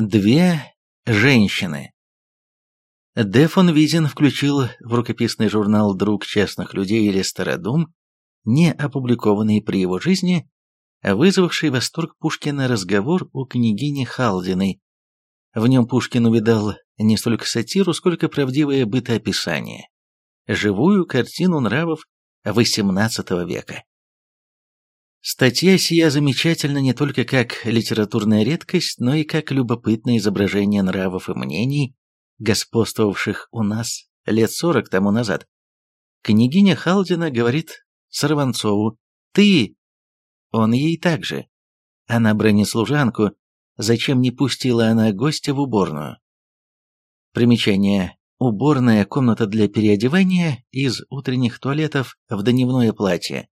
Две женщины. Д. фон Визин включил в рукописный журнал «Друг честных людей» или «Стародум», не опубликованный при его жизни, а вызвавший восторг Пушкина разговор у княгини Халдиной. В нем Пушкин увидал не столько сатиру, сколько правдивое бытоописание, живую картину нравов XVIII века. Статья сия замечательна не только как литературная редкость, но и как любопытное изображение нравов и мнений, господствовавших у нас лет сорок тому назад. Княгиня Халдина говорит Сорванцову «Ты!» Он ей также. Она бронит служанку, зачем не пустила она гостя в уборную. Примечание. Уборная комната для переодевания из утренних туалетов в дневное платье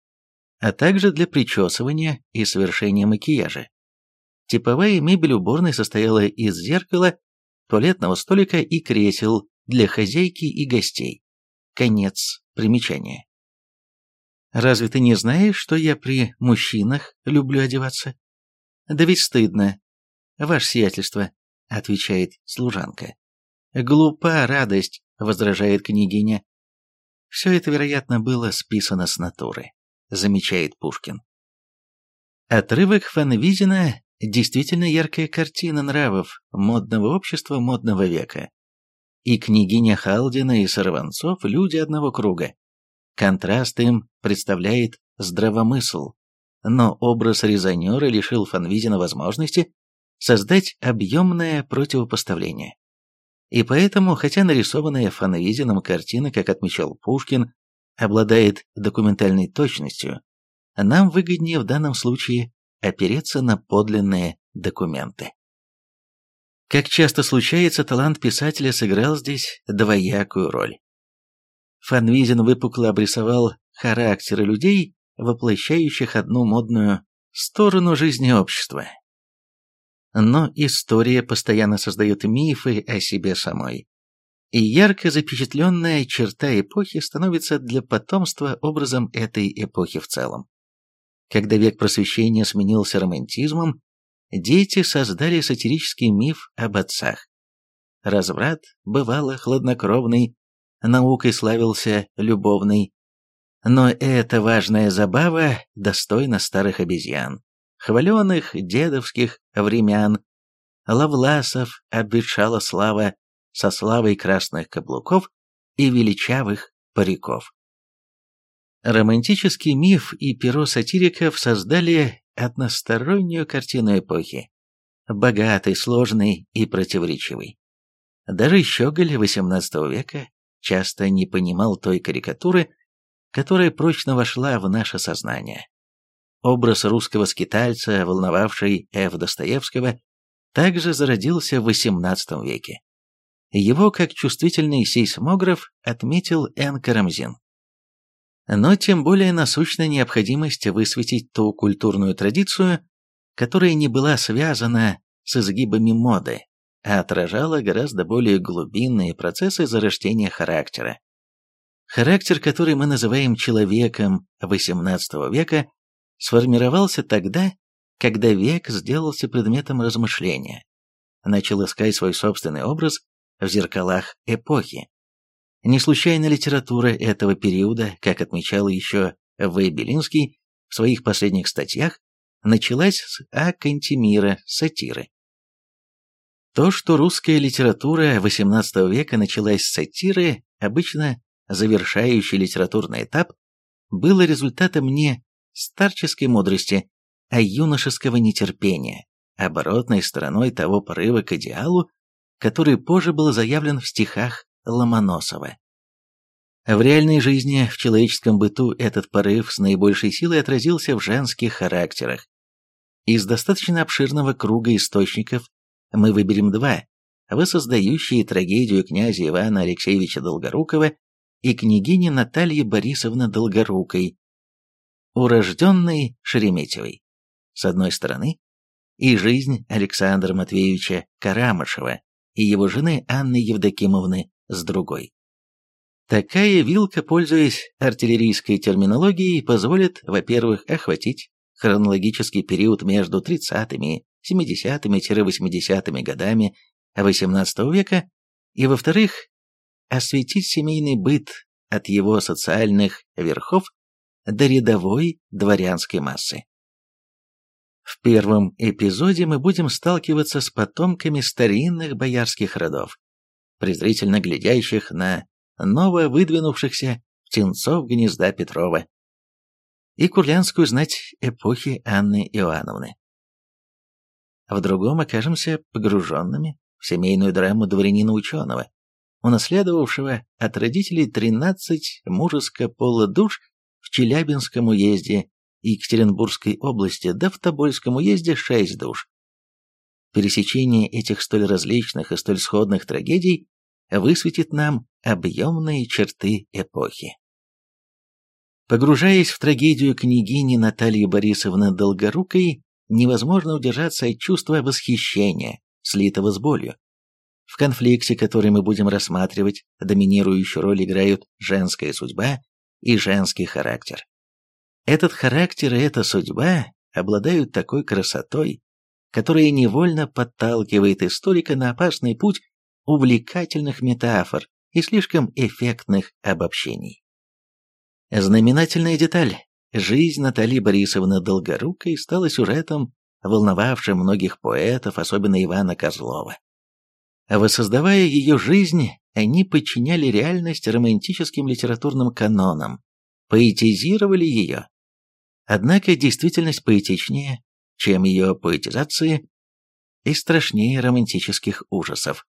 а также для причесывания и совершения макияжа. Типовая мебель уборной состояла из зеркала, туалетного столика и кресел для хозяйки и гостей. Конец примечания. «Разве ты не знаешь, что я при мужчинах люблю одеваться?» «Да ведь стыдно. Ваше сиятельство», — отвечает служанка. «Глупа радость», — возражает княгиня. Все это, вероятно, было списано с натуры замечает Пушкин. Отрывок Фанвизина – действительно яркая картина нравов модного общества модного века. И княгиня Халдина и Сорванцов – люди одного круга. Контраст им представляет здравомысл, но образ резонера лишил Фанвизина возможности создать объемное противопоставление. И поэтому, хотя нарисованная Фанвизином картина, как отмечал Пушкин, обладает документальной точностью, нам выгоднее в данном случае опереться на подлинные документы. Как часто случается, талант писателя сыграл здесь двоякую роль. Фанвизин выпукло обрисовал характеры людей, воплощающих одну модную сторону жизни общества. Но история постоянно создает мифы о себе самой, и ярко запечатленная черта эпохи становится для потомства образом этой эпохи в целом. Когда век просвещения сменился романтизмом, дети создали сатирический миф об отцах. Разврат, бывало, хладнокровный, наукой славился любовный. Но эта важная забава достойна старых обезьян, хваленых дедовских времян. Лавласов обветшала слава, со славой красных каблуков и величавых париков. Романтический миф и перо сатириков создали одностороннюю картину эпохи, богатой, сложной и противоречивой. Даже Щеголь XVIII века часто не понимал той карикатуры, которая прочно вошла в наше сознание. Образ русского скитальца, волновавший Ф. Достоевского, также зародился в XVIII веке. Его как чувствительный сейсмограф отметил Н. Карамзин. Но тем более насущна необходимость высветить ту культурную традицию, которая не была связана с изгибами моды, а отражала гораздо более глубинные процессы зарождения характера. Характер, который мы называем человеком XVIII века, сформировался тогда, когда век сделался предметом размышления, начал искать свой собственный образ в зеркалах эпохи. Не случайно литература этого периода, как отмечал еще В. Белинский в своих последних статьях, началась с А. Кантемира, сатиры. То, что русская литература XVIII века началась с сатиры, обычно завершающий литературный этап, было результатом не старческой мудрости, а юношеского нетерпения, оборотной стороной того порыва к идеалу, который позже был заявлен в стихах Ломоносова. В реальной жизни, в человеческом быту этот порыв с наибольшей силой отразился в женских характерах. Из достаточно обширного круга источников мы выберем два, воссоздающие трагедию князя Ивана Алексеевича Долгорукова и княгини Натальи Борисовны Долгорукой, урожденной Шереметьевой, с одной стороны, и жизнь Александра Матвеевича Карамышева, и его жены Анны Евдокимовны с другой. Такая вилка, пользуясь артиллерийской терминологией, позволит, во-первых, охватить хронологический период между 30-ми 70-80-ми годами XVIII века, и, во-вторых, осветить семейный быт от его социальных верхов до рядовой дворянской массы. В первом эпизоде мы будем сталкиваться с потомками старинных боярских родов, презрительно глядящих на нововыдвинувшихся птенцов гнезда Петрова и курлянскую знать эпохи Анны Иоанновны. В другом окажемся погруженными в семейную драму дворянина-ученого, унаследовавшего от родителей 13 мужеско-пола душ в Челябинском уезде и Екатеринбургской области, да в Тобольском уезде 6 душ. Пересечение этих столь различных и столь сходных трагедий высветит нам объемные черты эпохи. Погружаясь в трагедию княгини Натальи Борисовны Долгорукой, невозможно удержаться от чувства восхищения, слитого с болью. В конфликте, который мы будем рассматривать, доминирующую роль играют женская судьба и женский характер. Этот характер и эта судьба обладают такой красотой, которая невольно подталкивает историка на опасный путь увлекательных метафор и слишком эффектных обобщений. Знаменательная деталь. Жизнь Натальи Борисовны Долгорукой стала сюжетом, волновавшим многих поэтов, особенно Ивана Козлова. Воссоздавая ее жизнь, они подчиняли реальность романтическим литературным канонам, поэтизировали ее. Однако действительность поэтичнее, чем ее поэтизации, и страшнее романтических ужасов.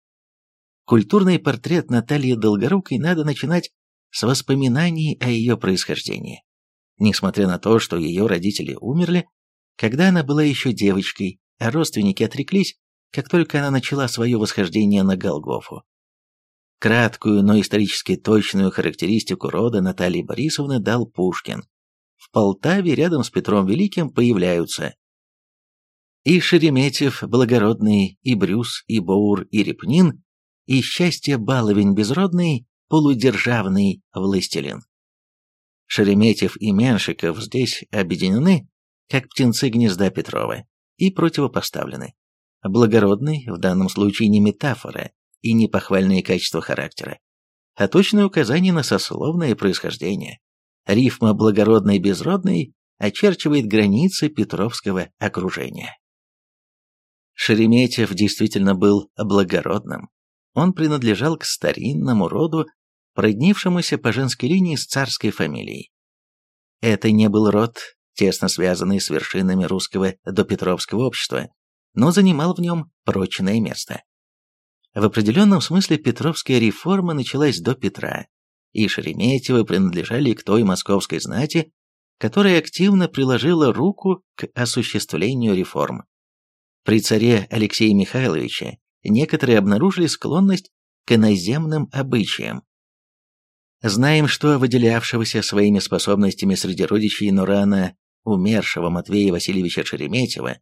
Культурный портрет Натальи Долгорукой надо начинать с воспоминаний о ее происхождении. Несмотря на то, что ее родители умерли, когда она была еще девочкой, а родственники отреклись, как только она начала свое восхождение на Голгофу. Краткую, но исторически точную характеристику рода Натальи Борисовны дал Пушкин. В Полтаве рядом с Петром Великим появляются и Шереметьев, Благородный, и Брюс, и Боур, и Репнин, и счастье баловень безродный, полудержавный властелин. Шереметьев и Меншиков здесь объединены, как птенцы гнезда Петрова, и противопоставлены. Благородный в данном случае не метафора и не похвальные качества характера, а точное указание на сословное происхождение. Рифма «благородный» «безродный» очерчивает границы Петровского окружения. Шереметьев действительно был благородным, он принадлежал к старинному роду, проднившемуся по женской линии с царской фамилией. Это не был род, тесно связанный с вершинами русского допетровского общества, но занимал в нем прочное место. В определенном смысле Петровская реформа началась до Петра, и Шереметьевы принадлежали к той московской знати, которая активно приложила руку к осуществлению реформ. При царе Алексея Михайловича некоторые обнаружили склонность к иноземным обычаям. Знаем, что выделявшегося своими способностями среди родичей, но рано умершего Матвея Васильевича Шереметьева,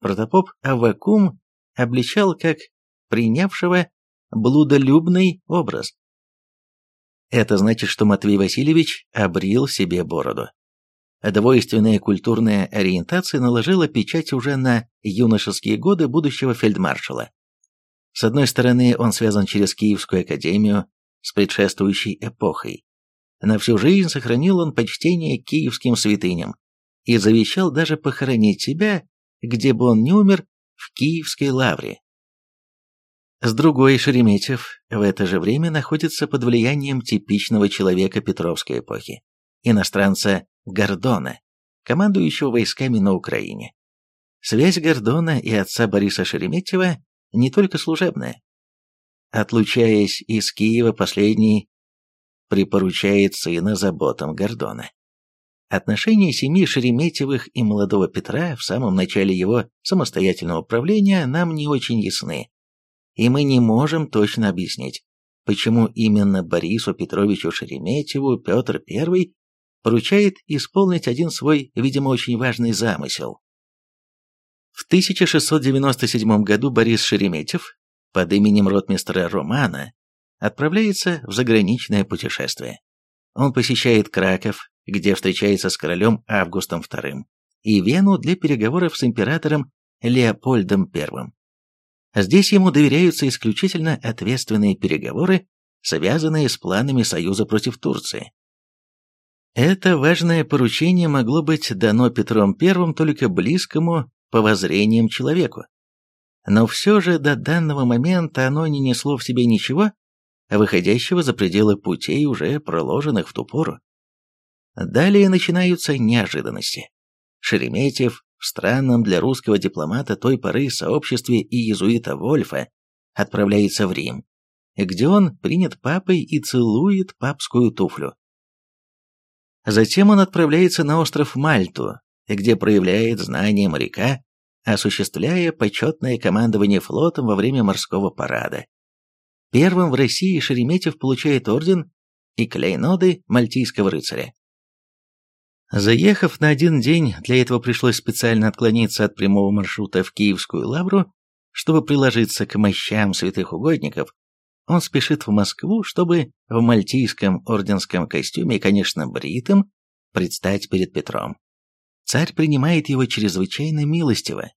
протопоп Аввакум обличал как принявшего блудолюбный образ. Это значит, что Матвей Васильевич обрил себе бороду. Двойственная культурная ориентация наложила печать уже на юношеские годы будущего фельдмаршала. С одной стороны, он связан через Киевскую академию с предшествующей эпохой. На всю жизнь сохранил он почтение киевским святыням и завещал даже похоронить себя, где бы он ни умер, в Киевской лавре. С другой, Шереметьев в это же время находится под влиянием типичного человека Петровской эпохи, иностранца Гордона, командующего войсками на Украине. Связь Гордона и отца Бориса Шереметьева не только служебное. Отлучаясь из Киева, последний припоручает сына заботам Гордона. Отношения семьи Шереметьевых и молодого Петра в самом начале его самостоятельного правления нам не очень ясны, и мы не можем точно объяснить, почему именно Борису Петровичу Шереметьеву Петр I поручает исполнить один свой, видимо, очень важный замысел. В 1697 году Борис Шереметьев под именем ротмистра Романа отправляется в заграничное путешествие. Он посещает Краков, где встречается с королем Августом II, и Вену для переговоров с императором Леопольдом I. Здесь ему доверяются исключительно ответственные переговоры, связанные с планами Союза против Турции. Это важное поручение могло быть дано Петром I только близкому по воззрениям человеку. Но все же до данного момента оно не несло в себе ничего, выходящего за пределы путей, уже проложенных в ту пору. Далее начинаются неожиданности. Шереметьев странном для русского дипломата той поры сообществе иезуита Вольфа отправляется в Рим, где он принят папой и целует папскую туфлю. Затем он отправляется на остров Мальту, где проявляет знание моряка, осуществляя почетное командование флотом во время морского парада. Первым в России Шереметьев получает орден и клейноды мальтийского рыцаря. Заехав на один день, для этого пришлось специально отклониться от прямого маршрута в Киевскую лавру, чтобы приложиться к мощам святых угодников, он спешит в Москву, чтобы в мальтийском орденском костюме и, конечно, бритым, предстать перед Петром. Царь принимает его чрезвычайно милостиво.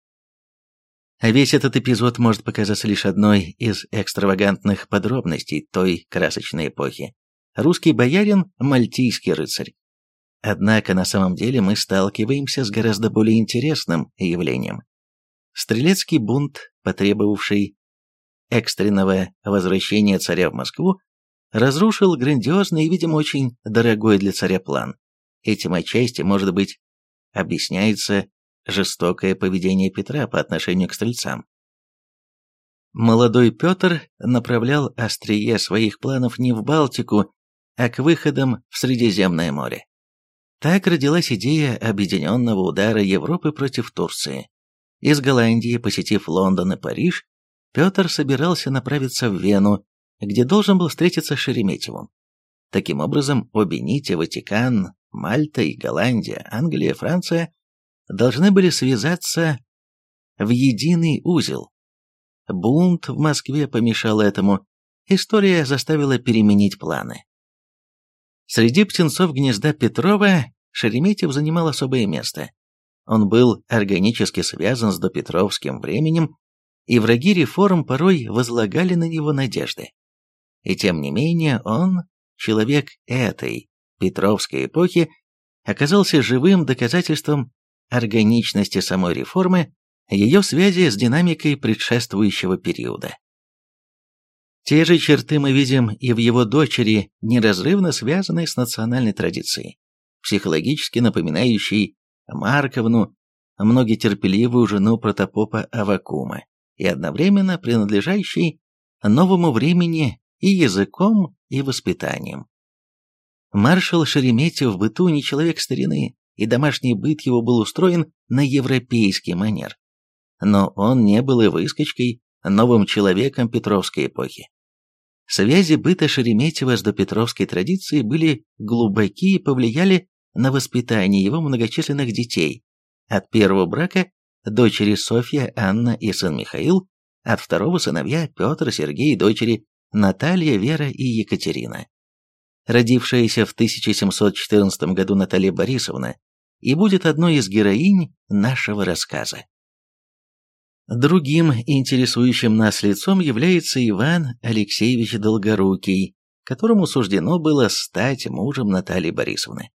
А весь этот эпизод может показаться лишь одной из экстравагантных подробностей той красочной эпохи. Русский боярин – мальтийский рыцарь. Однако на самом деле мы сталкиваемся с гораздо более интересным явлением. Стрелецкий бунт, потребовавший экстренного возвращения царя в Москву, разрушил грандиозный и, видимо, очень дорогой для царя план. Этим отчасти, может быть, объясняется жестокое поведение Петра по отношению к стрельцам. Молодой Петр направлял острие своих планов не в Балтику, а к выходам в Средиземное море. Так родилась идея объединенного удара Европы против Турции. Из Голландии, посетив Лондон и Париж, Петр собирался направиться в Вену, где должен был встретиться с Шереметьевым. Таким образом, обе нити Ватикан, Мальта и Голландия, Англия, Франция должны были связаться в единый узел. Бунт в Москве помешал этому, история заставила переменить планы. Среди птенцов гнезда Петрова Шереметьев занимал особое место. Он был органически связан с допетровским временем и враги реформ порой возлагали на него надежды. И тем не менее он, человек этой Петровской эпохи, оказался живым доказательством органичности самой реформы, ее связи с динамикой предшествующего периода. Те же черты мы видим и в его дочери, неразрывно связанной с национальной традицией, психологически напоминающей Марковну, многотерпеливую жену протопопа Авакума и одновременно принадлежащий новому времени и языком, и воспитанием. Маршал Шереметьев в быту не человек старины, и домашний быт его был устроен на европейский манер. Но он не был и выскочкой, новым человеком Петровской эпохи. Связи быта Шереметьева с допетровской традицией были глубоки и повлияли на воспитание его многочисленных детей, от первого брака дочери Софья, Анна и сын Михаил, от второго сыновья Петр, Сергей и дочери Наталья, Вера и Екатерина. Родившаяся в 1714 году Наталья Борисовна и будет одной из героинь нашего рассказа. Другим интересующим нас лицом является Иван Алексеевич Долгорукий, которому суждено было стать мужем Натальи Борисовны.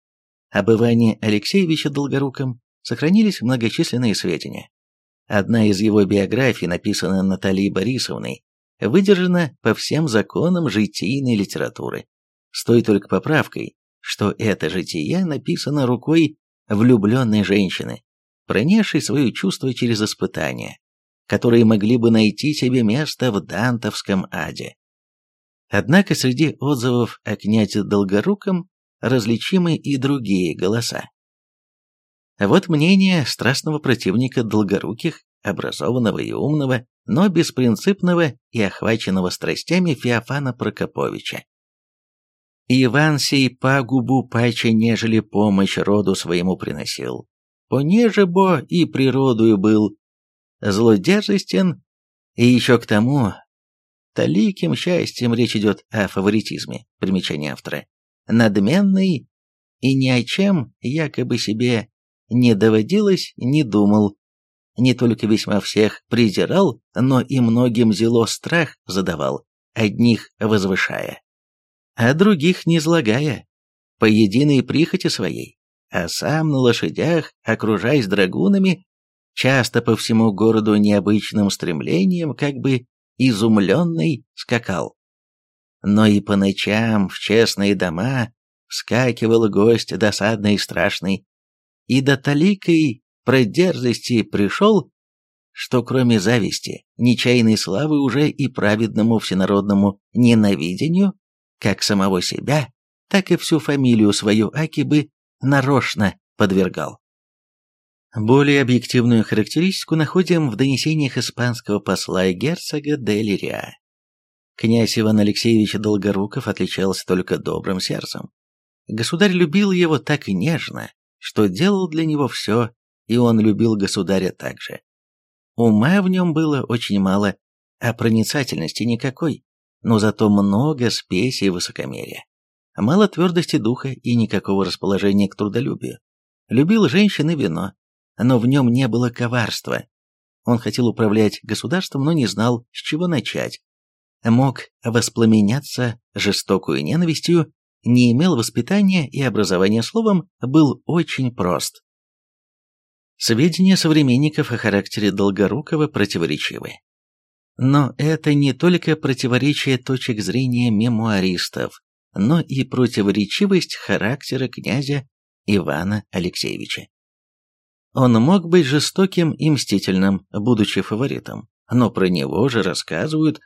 Об Иване Алексеевиче Долгоруком сохранились многочисленные сведения. Одна из его биографий, написанная Натальей Борисовной, выдержана по всем законам житийной литературы, с той только поправкой, что это житие написано рукой влюбленной женщины, пронесшей свои чувства через испытания, которые могли бы найти себе место в дантовском аде. Однако среди отзывов о князе Долгоруком различимы и другие голоса. Вот мнение страстного противника долгоруких, образованного и умного, но беспринципного и охваченного страстями Феофана Прокоповича. Иван сей пагубу паче, нежели помощь роду своему приносил. Понеже бо и природою был, злодержестен, и еще к тому, таликим счастьем речь идет о фаворитизме, примечание автора, надменный и ни о чем якобы себе не доводилось, не думал, не только весьма всех презирал, но и многим зело страх задавал, одних возвышая, а других не злагая, по единой прихоти своей, а сам на лошадях, окружаясь драгунами, часто по всему городу необычным стремлением, как бы изумленный, скакал. Но и по ночам в честные дома вскакивал гость досадный и страшный, и до таликой про дерзости пришел, что кроме зависти, нечаянной славы уже и праведному всенародному ненавидению, как самого себя, так и всю фамилию свою Аки бы нарочно подвергал. Более объективную характеристику находим в донесениях испанского посла и герцога де Лириа. Князь Иван Алексеевич Долгоруков отличался только добрым сердцем. Государь любил его так нежно, что делал для него все, и он любил государя также. Ума в нем было очень мало, а проницательности никакой, но зато много спеси и высокомерия. Мало твердости духа и никакого расположения к трудолюбию. Любил женщин и вино, но в нем не было коварства. Он хотел управлять государством, но не знал, с чего начать. Мог воспламеняться жестокую ненавистью, не имел воспитания и образования словом, был очень прост. Сведения современников о характере Долгорукова противоречивы. Но это не только противоречие точек зрения мемуаристов, но и противоречивость характера князя Ивана Алексеевича. Он мог быть жестоким и мстительным, будучи фаворитом, но про него же рассказывают,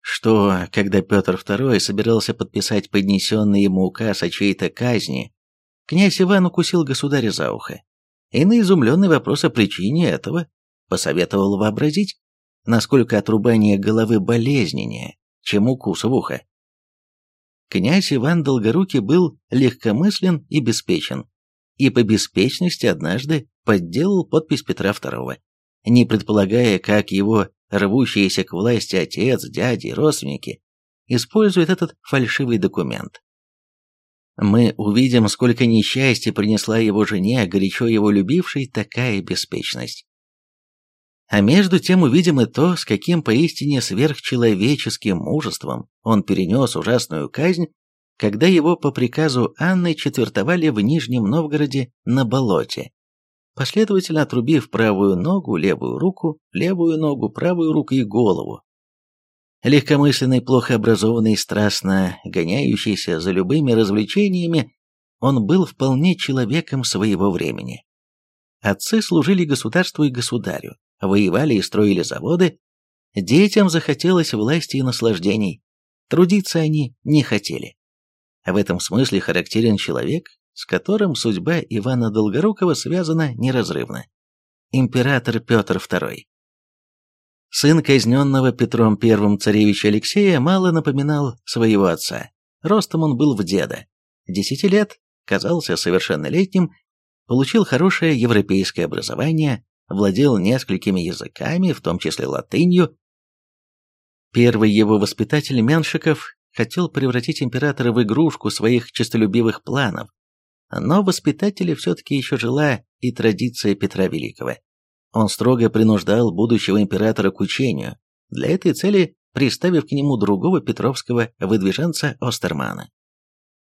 что, когда Петр II собирался подписать поднесенный ему указ о чьей-то казни, князь Иван укусил государя за ухо и на изумленный вопрос о причине этого посоветовал вообразить, насколько отрубание головы болезненнее, чем укус в ухо. Князь Иван Долгорукий был легкомыслен и беспечен, и по беспечности однажды подделал подпись Петра II, не предполагая, как его рвущиеся к власти отец, дяди родственники используют этот фальшивый документ мы увидим, сколько несчастья принесла его жене, горячо его любившей, такая беспечность. А между тем увидим и то, с каким поистине сверхчеловеческим мужеством он перенес ужасную казнь, когда его по приказу Анны четвертовали в Нижнем Новгороде на болоте, последовательно отрубив правую ногу, левую руку, левую ногу, правую руку и голову, Легкомысленный, плохо образованный, страстно гоняющийся за любыми развлечениями, он был вполне человеком своего времени. Отцы служили государству и государю, воевали и строили заводы, детям захотелось власти и наслаждений, трудиться они не хотели. В этом смысле характерен человек, с которым судьба Ивана Долгорукова связана неразрывно. Император Петр II. Сын казненного Петром I царевича Алексея мало напоминал своего отца. Ростом он был в деда. Десяти лет, казался совершеннолетним, получил хорошее европейское образование, владел несколькими языками, в том числе латынью. Первый его воспитатель Меншиков хотел превратить императора в игрушку своих честолюбивых планов, но воспитателя все-таки еще жила и традиция Петра Великого. Он строго принуждал будущего императора к учению, для этой цели приставив к нему другого петровского выдвиженца Остермана.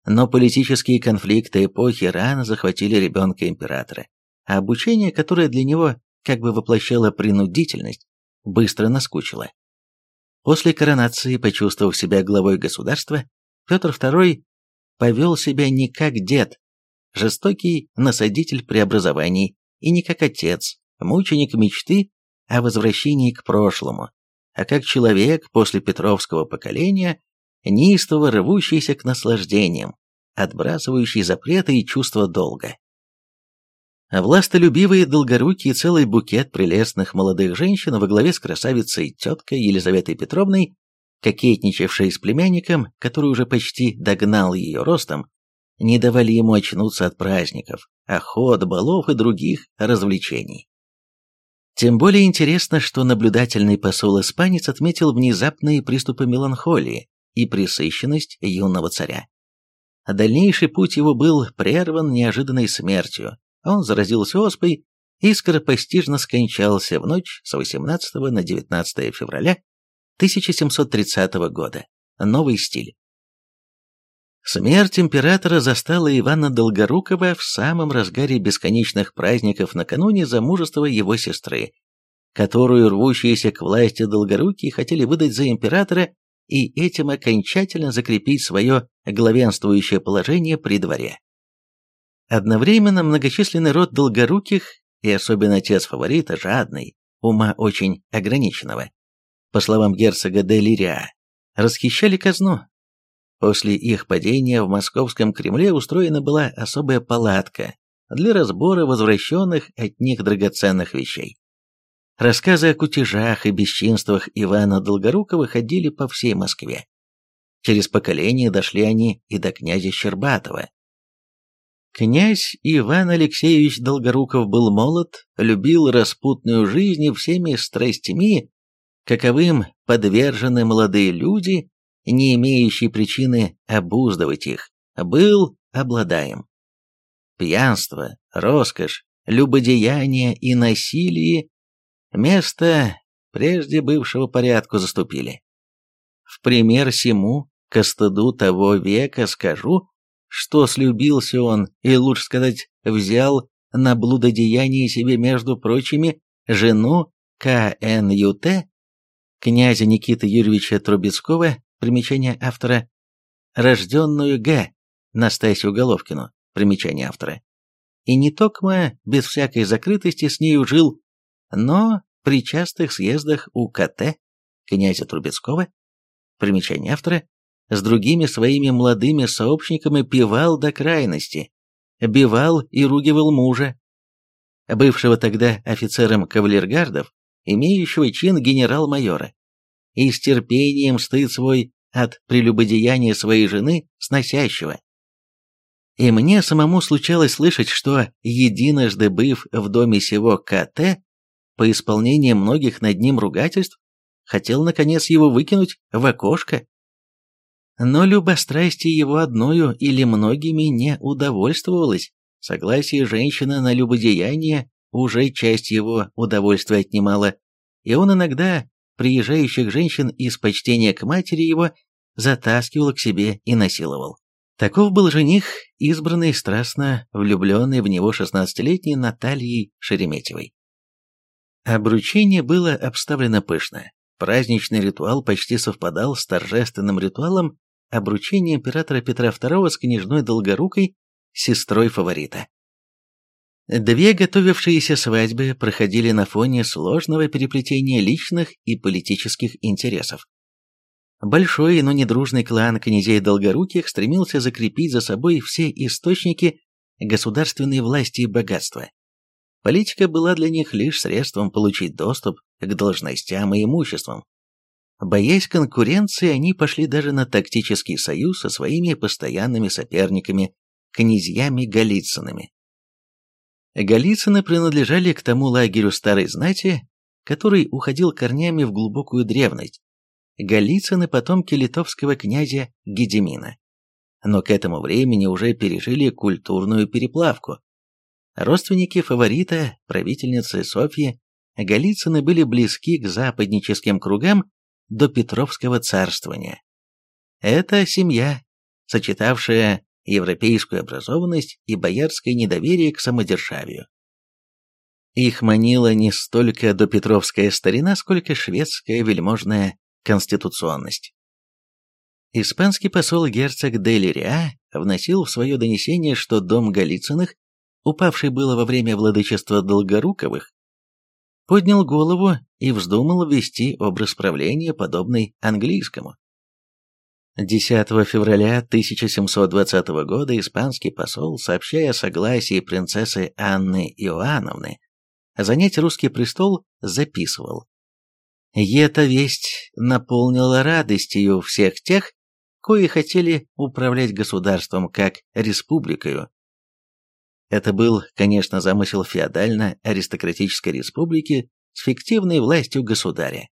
Но политические конфликты эпохи рано захватили ребенка императора, а обучение, которое для него как бы воплощало принудительность, быстро наскучило. После коронации, почувствовав себя главой государства, Петр II повел себя не как дед, жестокий насадитель преобразований, и не как отец, мученик мечты о возвращении к прошлому, а как человек после Петровского поколения, неистово рвущийся к наслаждениям, отбрасывающий запреты и чувство долга. Властолюбивый, долгорукий целый букет прелестных молодых женщин во главе с красавицей теткой Елизаветой Петровной, кокетничавшей с племянником, который уже почти догнал ее ростом, не давали ему очнуться от праздников, охот, балов и других развлечений. Тем более интересно, что наблюдательный посол-испанец отметил внезапные приступы меланхолии и пресыщенность юного царя. Дальнейший путь его был прерван неожиданной смертью. Он заразился оспой и скоропостижно скончался в ночь с 18 на 19 февраля 1730 года. Новый стиль. Смерть императора застала Ивана Долгорукова в самом разгаре бесконечных праздников накануне замужества его сестры, которую рвущиеся к власти Долгорукие хотели выдать за императора и этим окончательно закрепить свое главенствующее положение при дворе. Одновременно многочисленный род Долгоруких, и особенно отец фаворита, жадный, ума очень ограниченного, по словам герцога де Лириа, расхищали казну, После их падения в московском Кремле устроена была особая палатка для разбора возвращенных от них драгоценных вещей. Рассказы о кутежах и бесчинствах Ивана Долгорукова ходили по всей Москве. Через поколение дошли они и до князя Щербатова. Князь Иван Алексеевич Долгоруков был молод, любил распутную жизнь и всеми страстями, каковым подвержены молодые люди, не имеющий причины обуздывать их, был обладаем. Пьянство, роскошь, любодеяние и насилие место прежде бывшего порядку заступили. В пример сему, ко стыду того века скажу, что слюбился он, и, лучше сказать, взял на блудодеяние себе, между прочими, жену КНЮТ, князя Никиты Юрьевича Трубецкого, примечание автора, рожденную Г. Настасью Головкину, примечание автора. И не только без всякой закрытости с нею жил, но при частых съездах у КТ, князя Трубецкого, примечание автора, с другими своими молодыми сообщниками пивал до крайности, бивал и ругивал мужа, бывшего тогда офицером кавалергардов, имеющего чин генерал-майора и с терпением стыд свой от прелюбодеяния своей жены сносящего. И мне самому случалось слышать, что, единожды быв в доме сего КТ, по исполнению многих над ним ругательств, хотел, наконец, его выкинуть в окошко. Но любострастие его одною или многими не удовольствовалось. Согласие женщины на любодеяние уже часть его удовольствия отнимала, и он иногда приезжающих женщин из почтения к матери его затаскивал к себе и насиловал. Таков был жених, избранный страстно влюбленный в него шестнадцатилетней Натальей Шереметьевой. Обручение было обставлено пышно. Праздничный ритуал почти совпадал с торжественным ритуалом обручения императора Петра II с княжной Долгорукой, сестрой фаворита. Две готовившиеся свадьбы проходили на фоне сложного переплетения личных и политических интересов. Большой, но недружный клан князей Долгоруких стремился закрепить за собой все источники государственной власти и богатства. Политика была для них лишь средством получить доступ к должностям и имуществам. Боясь конкуренции, они пошли даже на тактический союз со своими постоянными соперниками, князьями Голицынами. Голицыны принадлежали к тому лагерю старой знати, который уходил корнями в глубокую древность. Голицыны – потомки литовского князя Гедемина. Но к этому времени уже пережили культурную переплавку. Родственники фаворита, правительницы Софьи, Голицыны были близки к западническим кругам до Петровского царствования. Эта семья, сочетавшая европейскую образованность и боярское недоверие к самодержавию. Их манила не столько допетровская старина, сколько шведская вельможная конституционность. Испанский посол герцог Делириа вносил в свое донесение, что дом Голицыных, упавший было во время владычества Долгоруковых, поднял голову и вздумал ввести образ правления, подобный английскому. 10 февраля 1720 года испанский посол, сообщая о согласии принцессы Анны Иоанновны занять русский престол, записывал. И эта весть наполнила радостью всех тех, кои хотели управлять государством как республикою. Это был, конечно, замысел феодально-аристократической республики с фиктивной властью государя.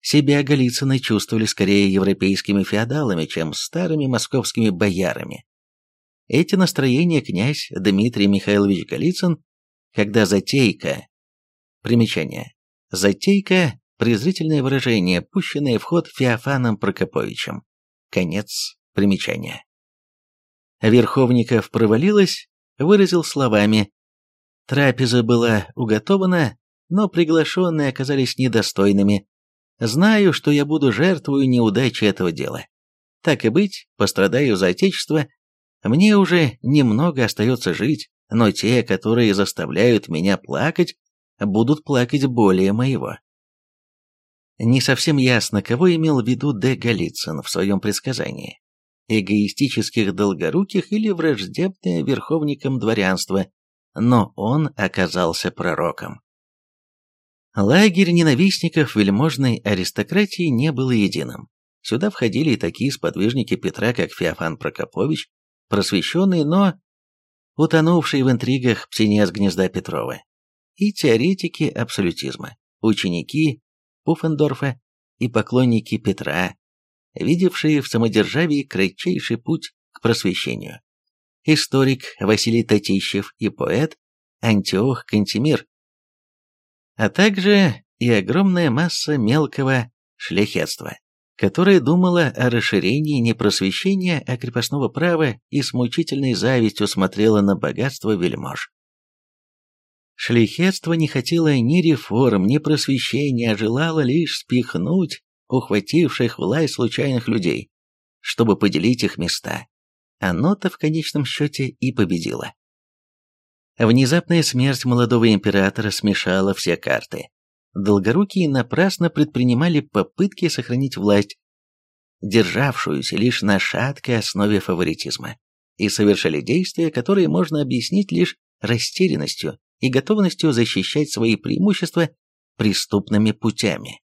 Себя Голицыны чувствовали скорее европейскими феодалами, чем старыми московскими боярами. Эти настроения князь Дмитрий Михайлович Голицын, когда затейка... Примечание. Затейка – презрительное выражение, пущенное в ход Феофаном Прокоповичем. Конец примечания. Верховников провалилась, выразил словами «Трапеза была уготована, но приглашенные оказались недостойными. Знаю, что я буду жертвою неудачи этого дела. Так и быть, пострадаю за отечество. Мне уже немного остается жить, но те, которые заставляют меня плакать, будут плакать более моего». Не совсем ясно, кого имел в виду Д. Голицын в своем предсказании эгоистических долгоруких или враждебное верховникам дворянства, но он оказался пророком. Лагерь ненавистников вельможной аристократии не был единым. Сюда входили и такие сподвижники Петра, как Феофан Прокопович, просвещенный, но утонувший в интригах птенец гнезда Петрова, и теоретики абсолютизма, ученики Пуффендорфа и поклонники Петра, видевшие в самодержавии кратчайший путь к просвещению. Историк Василий Татищев и поэт Антиох Кантемир, а также и огромная масса мелкого шляхетства, которая думала о расширении не просвещения, а крепостного права и с мучительной завистью смотрела на богатство вельмож. Шляхетство не хотело ни реформ, ни просвещения, а желало лишь спихнуть ухвативших власть случайных людей, чтобы поделить их места. Оно-то в конечном счете и победило. Внезапная смерть молодого императора смешала все карты. Долгорукие напрасно предпринимали попытки сохранить власть, державшуюся лишь на шаткой основе фаворитизма, и совершали действия, которые можно объяснить лишь растерянностью и готовностью защищать свои преимущества преступными путями.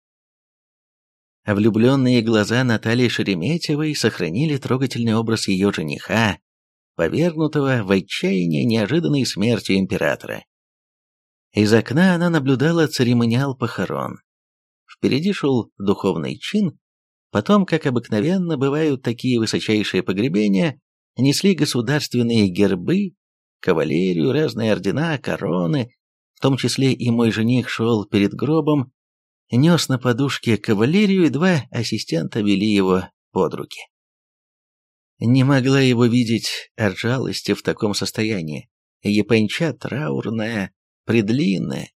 Влюбленные глаза Натальи Шереметьевой сохранили трогательный образ ее жениха, повергнутого в отчаяние неожиданной смертью императора. Из окна она наблюдала церемониал похорон. Впереди шел духовный чин, потом, как обыкновенно бывают такие высочайшие погребения, несли государственные гербы, кавалерию, разные ордена, короны, в том числе и мой жених шел перед гробом нес на подушке кавалерию, и два ассистента вели его под руки. Не могла его видеть от жалости в таком состоянии. Японча траурная, предлинная,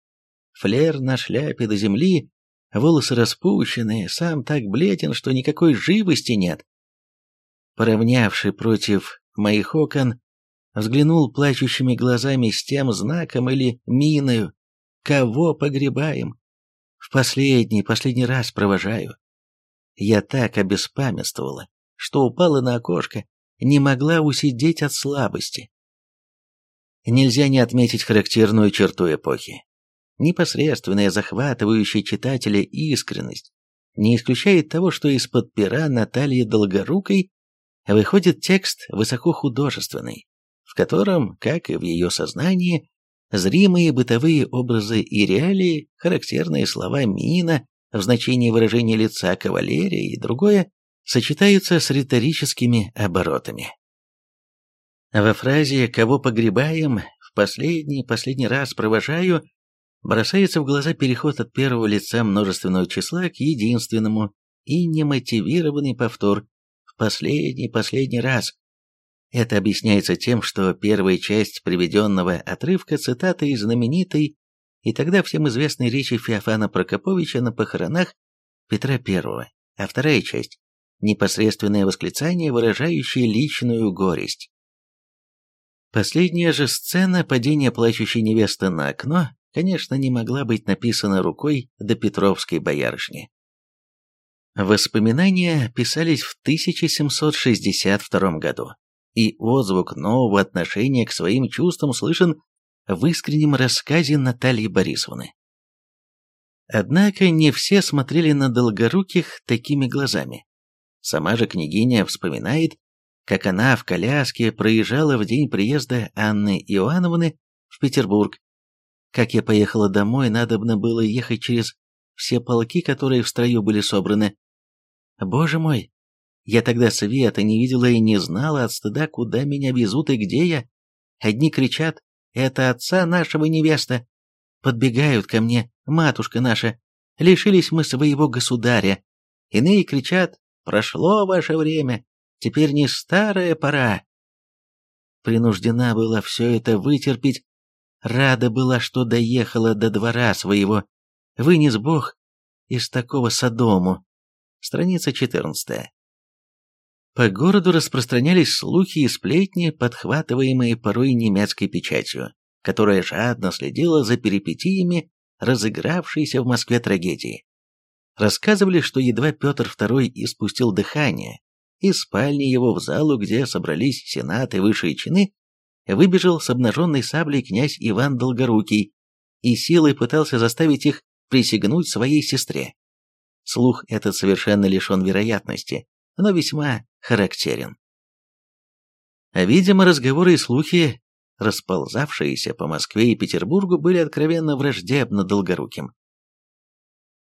флер на шляпе до земли, волосы распущенные, сам так бледен, что никакой живости нет. Поравнявший против моих окон, взглянул плачущими глазами с тем знаком или миною, кого погребаем, в последний, последний раз провожаю. Я так обеспамятствовала, что упала на окошко, не могла усидеть от слабости. Нельзя не отметить характерную черту эпохи. Непосредственная, захватывающая читателя искренность не исключает того, что из-под пера Натальи Долгорукой выходит текст высокохудожественный, в котором, как и в ее сознании, Зримые бытовые образы и реалии, характерные слова «мина» в значении выражения лица кавалерия и другое, сочетаются с риторическими оборотами. Во фразе «кого погребаем» в последний, последний раз провожаю бросается в глаза переход от первого лица множественного числа к единственному и немотивированный повтор в последний, последний раз, это объясняется тем, что первая часть приведенного отрывка цитата из знаменитой и тогда всем известной речи Феофана Прокоповича на похоронах Петра I, а вторая часть – непосредственное восклицание, выражающее личную горесть. Последняя же сцена падения плачущей невесты на окно, конечно, не могла быть написана рукой до Петровской боярышни. Воспоминания писались в 1762 году и отзвук нового отношения к своим чувствам слышен в искреннем рассказе Натальи Борисовны. Однако не все смотрели на Долгоруких такими глазами. Сама же княгиня вспоминает, как она в коляске проезжала в день приезда Анны Иоанновны в Петербург. Как я поехала домой, надобно было ехать через все полки, которые в строю были собраны. Боже мой, я тогда света не видела и не знала от стыда, куда меня везут и где я. Одни кричат это отца нашего невеста. Подбегают ко мне, матушка наша, лишились мы своего государя. Иные кричат, прошло ваше время, теперь не старая пора. Принуждена была все это вытерпеть, рада была, что доехала до двора своего. Вынес Бог из такого Содому. Страница 14. По городу распространялись слухи и сплетни, подхватываемые порой немецкой печатью, которая жадно следила за перипетиями разыгравшейся в Москве трагедии. Рассказывали, что едва Петр II испустил дыхание, из спальни его в залу, где собрались сенат и высшие чины, выбежал с обнаженной саблей князь Иван Долгорукий и силой пытался заставить их присягнуть своей сестре. Слух этот совершенно лишен вероятности, но весьма характерен. Видимо, разговоры и слухи, расползавшиеся по Москве и Петербургу, были откровенно враждебно Долгоруким.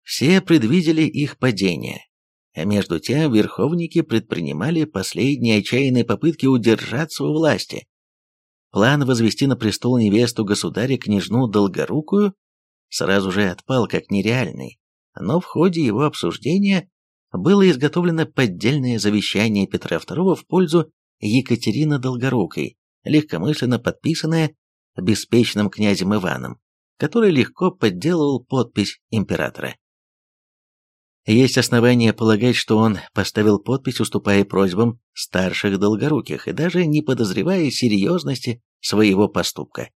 Все предвидели их падение, а между тем верховники предпринимали последние отчаянные попытки удержаться у власти. План возвести на престол невесту государя-княжну Долгорукую сразу же отпал как нереальный, но в ходе его обсуждения было изготовлено поддельное завещание Петра II в пользу Екатерины Долгорукой, легкомысленно подписанное беспечным князем Иваном, который легко подделывал подпись императора. Есть основания полагать, что он поставил подпись, уступая просьбам старших долгоруких и даже не подозревая серьезности своего поступка.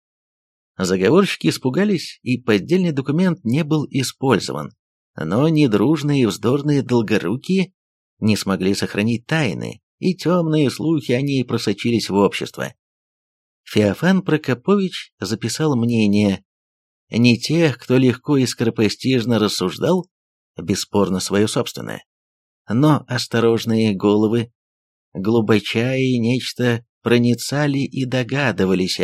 Заговорщики испугались, и поддельный документ не был использован, но недружные и вздорные долгорукие не смогли сохранить тайны, и темные слухи о ней просочились в общество. Феофан Прокопович записал мнение не тех, кто легко и скоропостижно рассуждал, бесспорно свое собственное, но осторожные головы, глубочаи нечто проницали и догадывались,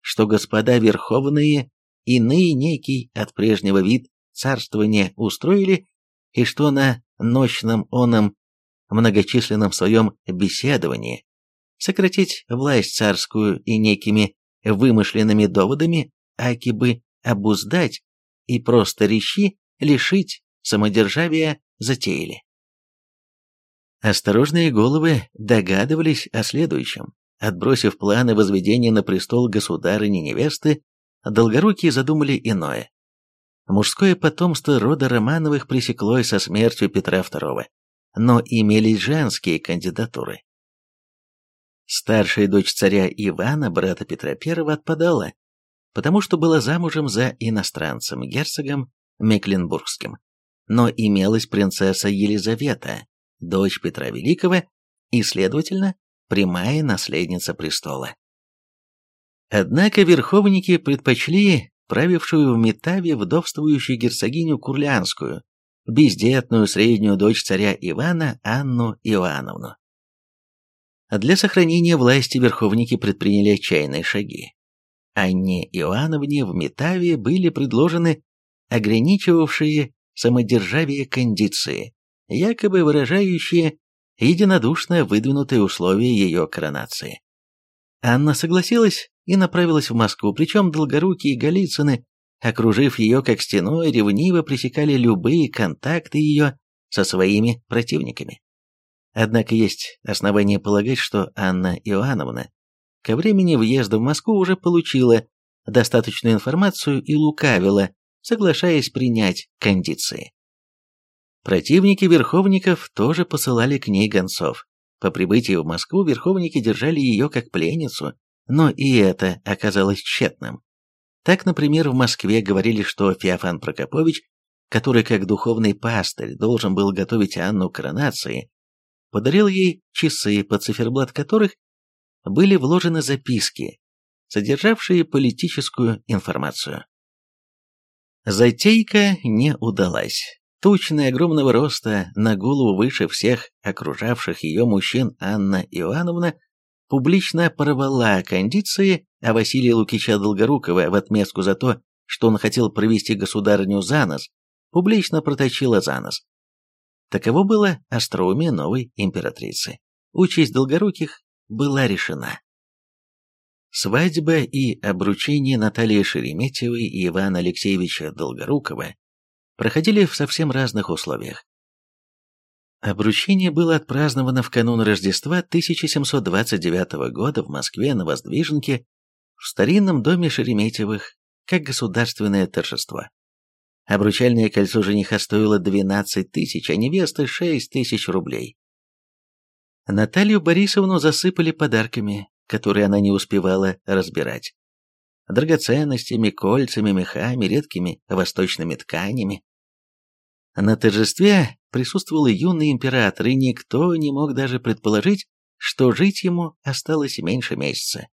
что господа верховные иные некий от прежнего вид царствование устроили, и что на ночном оном многочисленном своем беседовании сократить власть царскую и некими вымышленными доводами аки бы обуздать и просто речи лишить самодержавия затеяли. Осторожные головы догадывались о следующем. Отбросив планы возведения на престол государыни-невесты, Долгорукие задумали иное. Мужское потомство рода Романовых пресеклось со смертью Петра II, но имелись женские кандидатуры. Старшая дочь царя Ивана, брата Петра I, отпадала, потому что была замужем за иностранцем, герцогом Мекленбургским. Но имелась принцесса Елизавета, дочь Петра Великого, и, следовательно, прямая наследница престола. Однако верховники предпочли правившую в Метаве вдовствующую герцогиню Курлянскую, бездетную среднюю дочь царя Ивана Анну Иоанновну. Для сохранения власти верховники предприняли отчаянные шаги. Анне Иоанновне в Метаве были предложены ограничивавшие самодержавие кондиции, якобы выражающие единодушно выдвинутые условия ее коронации. Анна согласилась и направилась в Москву, причем Долгорукие Голицыны, окружив ее как стеной, ревниво пресекали любые контакты ее со своими противниками. Однако есть основания полагать, что Анна Иоанновна ко времени въезда в Москву уже получила достаточную информацию и лукавила, соглашаясь принять кондиции. Противники верховников тоже посылали к ней гонцов. По прибытии в Москву верховники держали ее как пленницу, но и это оказалось тщетным. Так, например, в Москве говорили, что Феофан Прокопович, который как духовный пастырь должен был готовить Анну к коронации, подарил ей часы, под циферблат которых были вложены записки, содержавшие политическую информацию. Затейка не удалась. Тучная огромного роста, на голову выше всех окружавших ее мужчин Анна Иоанновна публично порвала кондиции, а Василия Лукича Долгорукова в отместку за то, что он хотел провести государыню за нос, публично проточила за нос. Таково было остроумие новой императрицы. Участь Долгоруких была решена. Свадьба и обручение Натальи Шереметьевой и Ивана Алексеевича Долгорукова проходили в совсем разных условиях. Обручение было отпраздновано в канун Рождества 1729 года в Москве на Воздвиженке в старинном доме Шереметьевых как государственное торжество. Обручальное кольцо жениха стоило 12 тысяч, а невесты 6 тысяч рублей. Наталью Борисовну засыпали подарками, которые она не успевала разбирать. Драгоценностями, кольцами, мехами, редкими восточными тканями. На торжестве присутствовал юный император, и никто не мог даже предположить, что жить ему осталось меньше месяца.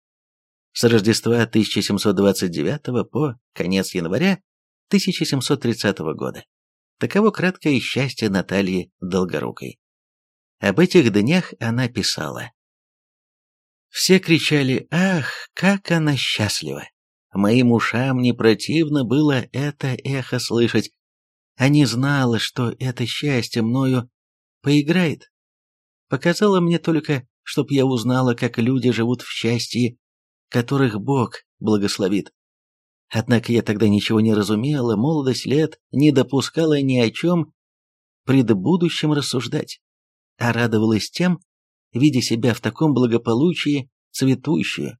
С Рождества 1729 по конец января 1730 года. Таково краткое счастье Натальи Долгорукой. Об этих днях она писала. Все кричали «Ах, как она счастлива!» Моим ушам не противно было это эхо слышать, а не знала, что это счастье мною поиграет. Показала мне только, чтоб я узнала, как люди живут в счастье, которых Бог благословит. Однако я тогда ничего не разумела, молодость лет не допускала ни о чем пред будущем рассуждать, а радовалась тем, видя себя в таком благополучии, цветущую.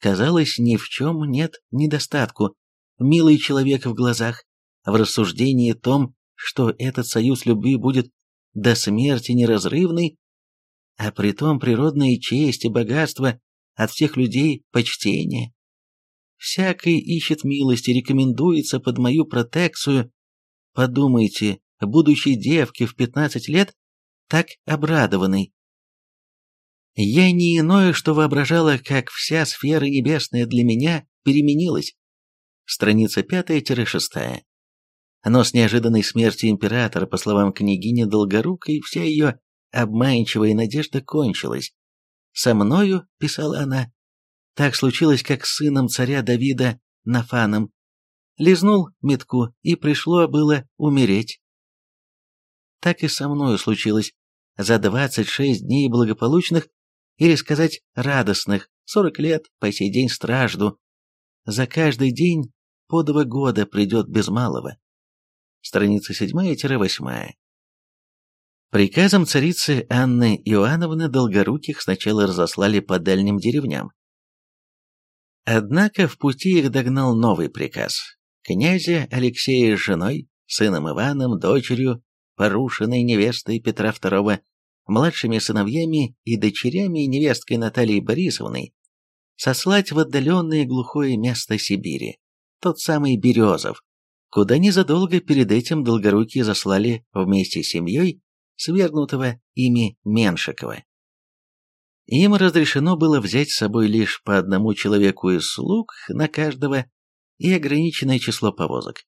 Казалось, ни в чем нет недостатку, милый человек в глазах, в рассуждении том, что этот союз любви будет до смерти неразрывный, а при том природные честь и богатство от всех людей почтение. Всякий ищет милости, рекомендуется под мою протекцию. Подумайте, будущей девке в 15 лет так обрадованной. Я не иное, что воображала, как вся сфера небесная для меня переменилась. Страница 5-6. Но с неожиданной смертью императора, по словам княгини Долгорукой, вся ее обманчивая надежда кончилась. «Со мною», — писала она, — «так случилось, как с сыном царя Давида Нафаном. Лизнул метку, и пришло было умереть. Так и со мною случилось. За двадцать шесть дней благополучных, или сказать радостных, сорок лет по сей день стражду. За каждый день по два года придет без малого страница 7-8. Приказом царицы Анны Иоанновны Долгоруких сначала разослали по дальним деревням. Однако в пути их догнал новый приказ. Князя Алексея с женой, сыном Иваном, дочерью, порушенной невестой Петра II, младшими сыновьями и дочерями невесткой Натальей Борисовной, сослать в отдаленное глухое место Сибири, тот самый Березов, куда незадолго перед этим Долгорукие заслали вместе с семьей свергнутого ими Меншикова. Им разрешено было взять с собой лишь по одному человеку из слуг на каждого и ограниченное число повозок.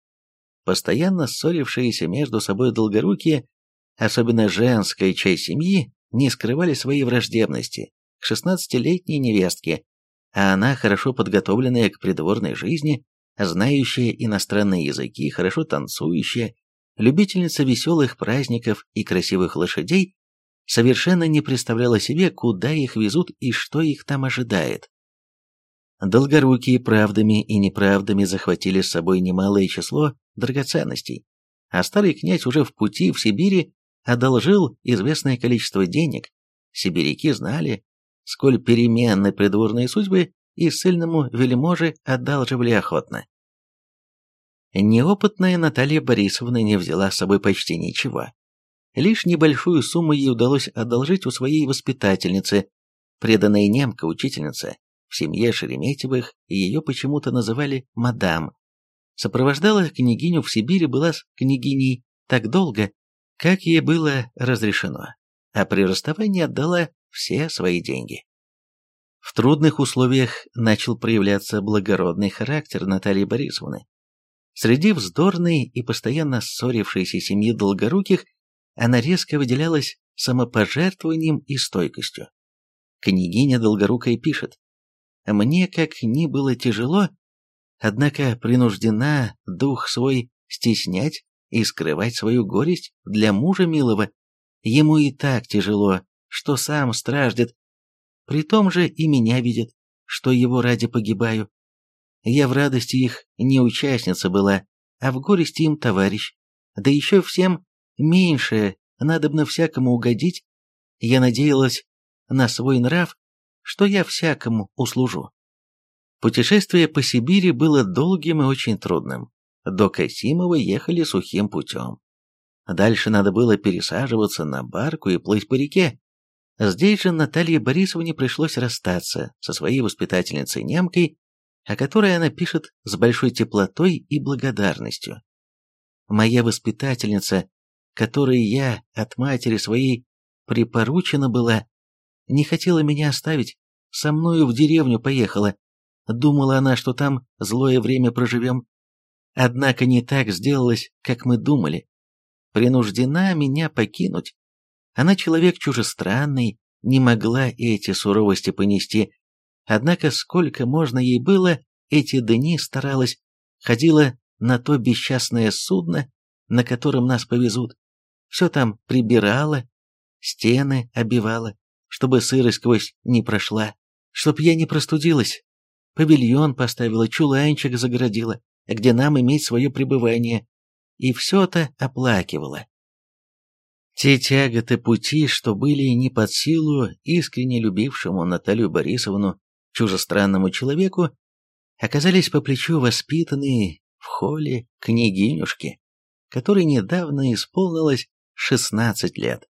Постоянно ссорившиеся между собой долгорукие, особенно женская часть семьи, не скрывали своей враждебности к шестнадцатилетней невестке, а она, хорошо подготовленная к придворной жизни, знающая иностранные языки, хорошо танцующая, любительница веселых праздников и красивых лошадей, совершенно не представляла себе, куда их везут и что их там ожидает. Долгорукие правдами и неправдами захватили с собой немалое число драгоценностей, а старый князь уже в пути в Сибири одолжил известное количество денег. Сибиряки знали, сколь переменны придворные судьбы и сильному вельможе одалживали охотно. Неопытная Наталья Борисовна не взяла с собой почти ничего. Лишь небольшую сумму ей удалось одолжить у своей воспитательницы, преданная немка-учительница. В семье Шереметьевых ее почему-то называли «мадам». Сопровождала княгиню в Сибири была с княгиней так долго, как ей было разрешено, а при расставании отдала все свои деньги. В трудных условиях начал проявляться благородный характер Натальи Борисовны. Среди вздорной и постоянно ссорившейся семьи Долгоруких она резко выделялась самопожертвованием и стойкостью. Княгиня Долгорукая пишет, «Мне как ни было тяжело, однако принуждена дух свой стеснять и скрывать свою горесть для мужа милого. Ему и так тяжело, что сам страждет, при том же и меня видит, что его ради погибаю. Я в радости их не участница была, а в горести им товарищ. Да еще всем меньше, надобно всякому угодить. Я надеялась на свой нрав, что я всякому услужу. Путешествие по Сибири было долгим и очень трудным. До Касимова ехали сухим путем. Дальше надо было пересаживаться на барку и плыть по реке. Здесь же Наталье Борисовне пришлось расстаться со своей воспитательницей-немкой, о которой она пишет с большой теплотой и благодарностью. Моя воспитательница, которой я от матери своей припоручена была, не хотела меня оставить, со мною в деревню поехала. Думала она, что там злое время проживем. Однако не так сделалось, как мы думали принуждена меня покинуть. Она человек чужестранный, не могла эти суровости понести, однако сколько можно ей было, эти дни старалась, ходила на то бесчастное судно, на котором нас повезут, все там прибирала, стены обивала, чтобы сырость сквозь не прошла, чтоб я не простудилась. Павильон поставила, чуланчик загородила, где нам иметь свое пребывание, и все это оплакивала. Те тяготы пути, что были не под силу искренне любившему Наталью Борисовну чужестранному человеку, оказались по плечу воспитанные в холле княгинюшки, которой недавно исполнилось 16 лет.